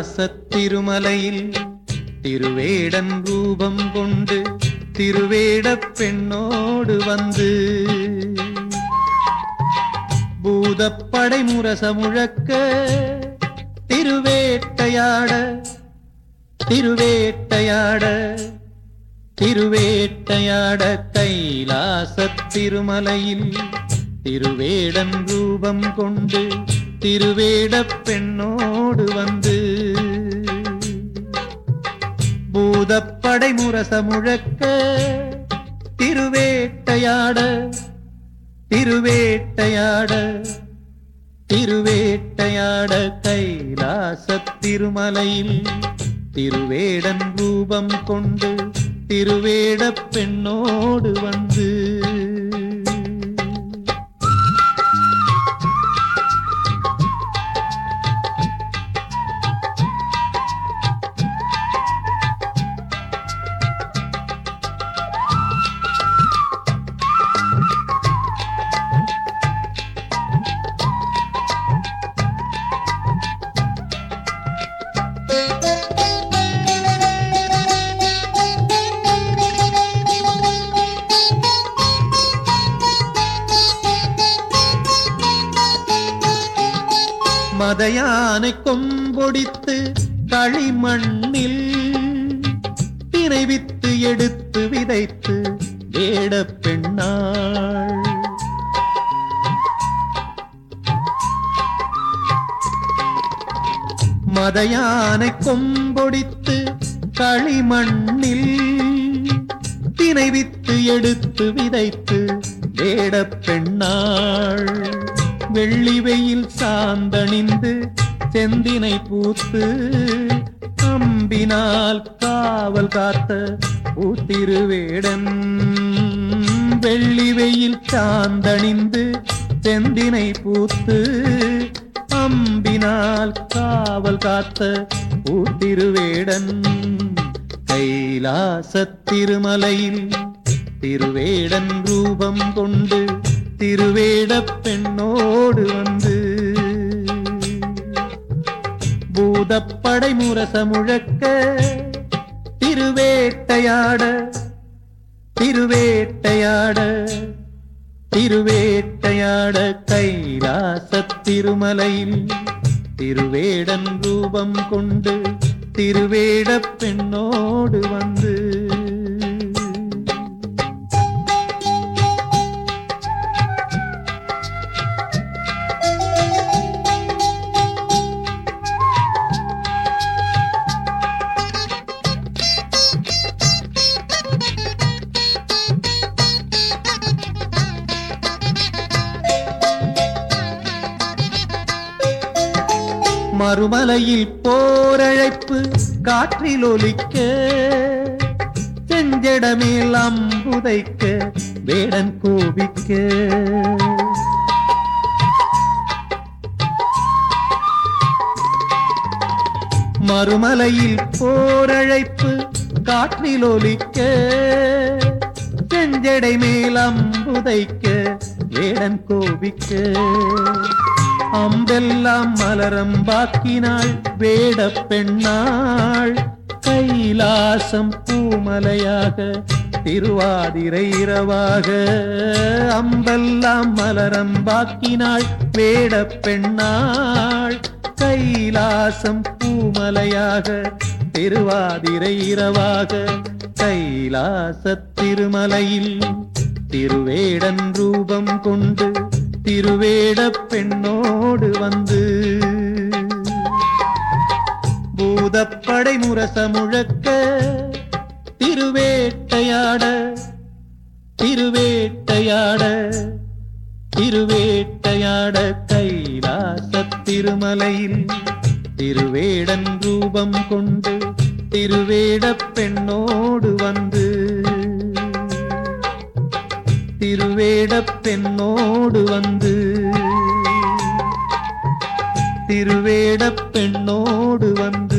திருமலையில் திருவேடன் ரூபம் கொண்டு திருவேட பெண்ணோடு வந்து பூதப்படை முரச முழக்க திருவேட்டையாட திருவேட்டையாட திருவேட்டையாட கைலாசத் திருமலையில் திருவேடன் ரூபம் கொண்டு திருவேட பெண்ணோடு வந்து பூதப்படை முரச முழக்க திருவேட்டையாட திருவேட்டையாட திருவேட்டையாட கைலாச திருமலையில் திருவேடன் ரூபம் கொண்டு திருவேட பெண்ணோடு வந்து மதையானை கொம்பொடித்து களிமண்ணில் தினைவித்து எடுத்து விதைத்து வேட பெண்ணாள். மதையானை கொம்பொடித்து களிமண்ணில் தினைவித்து எடுத்து விதைத்து வேட பெண்ணாள். வெள்ளி வெயில் சாந்தணிந்து செந்தினை பூத்து அம்பினால் காவல் காத்த பூத்திருவேடன் வெள்ளி வெயில் சாந்தணிந்து செந்தினை பூத்து அம்பினால் காவல் காத்த பூத்திருவேடன் கைலாச திருமலையில் திருவேடன் ரூபம் கொண்டு திருவேடப் பெண்ணோடு வந்து பூதப்படை முரச முழக்க திருவேட்டையாட திருவேட்டையாட திருவேட்டையாட கைலாச திருமலையில் திருவேடன் ரூபம் கொண்டு திருவேடப் பெண்ணோடு வந்து மறுமலையில் போரழைப்பு காற்றில் ஒலிக்க செஞ்சடமேல் அம்புதைக்க வேடன் கோபிக்க மறுமலையில் போரழைப்பு காற்றில் ஒலிக்க செஞ்சடை மேல் அம்புதைக்க வேடன் கோபிக்க அம்பெல்லாம் மலரம் பாக்கினாள் வேட பெண்ணாள் கைலாசம் பூமலையாக திருவாதிரை இரவாக. அம்பெல்லாம் மலரம் பாக்கினாள் வேட பெண்ணாள் கைலாசம் பூமலையாக திருவாதிரை இரவாக. கைலாசத் திருமலையில் திருவேடன் ரூபம் கொண்டு திருவேடப் பெண்ணோடு வந்து பூதப்படை முரச முழக்க திருவேட்டையாட திருவேட்டையாட திருவேட்டையாட கைலாசத் திருமலையில் திருவேடன் ரூபம் கொண்டு திருவேடப் திருவேடப் பெண்ணோடு வந்து திருவேடப் பெண்ணோடு வந்து திருவேடப் பெண்ணோடு வந்து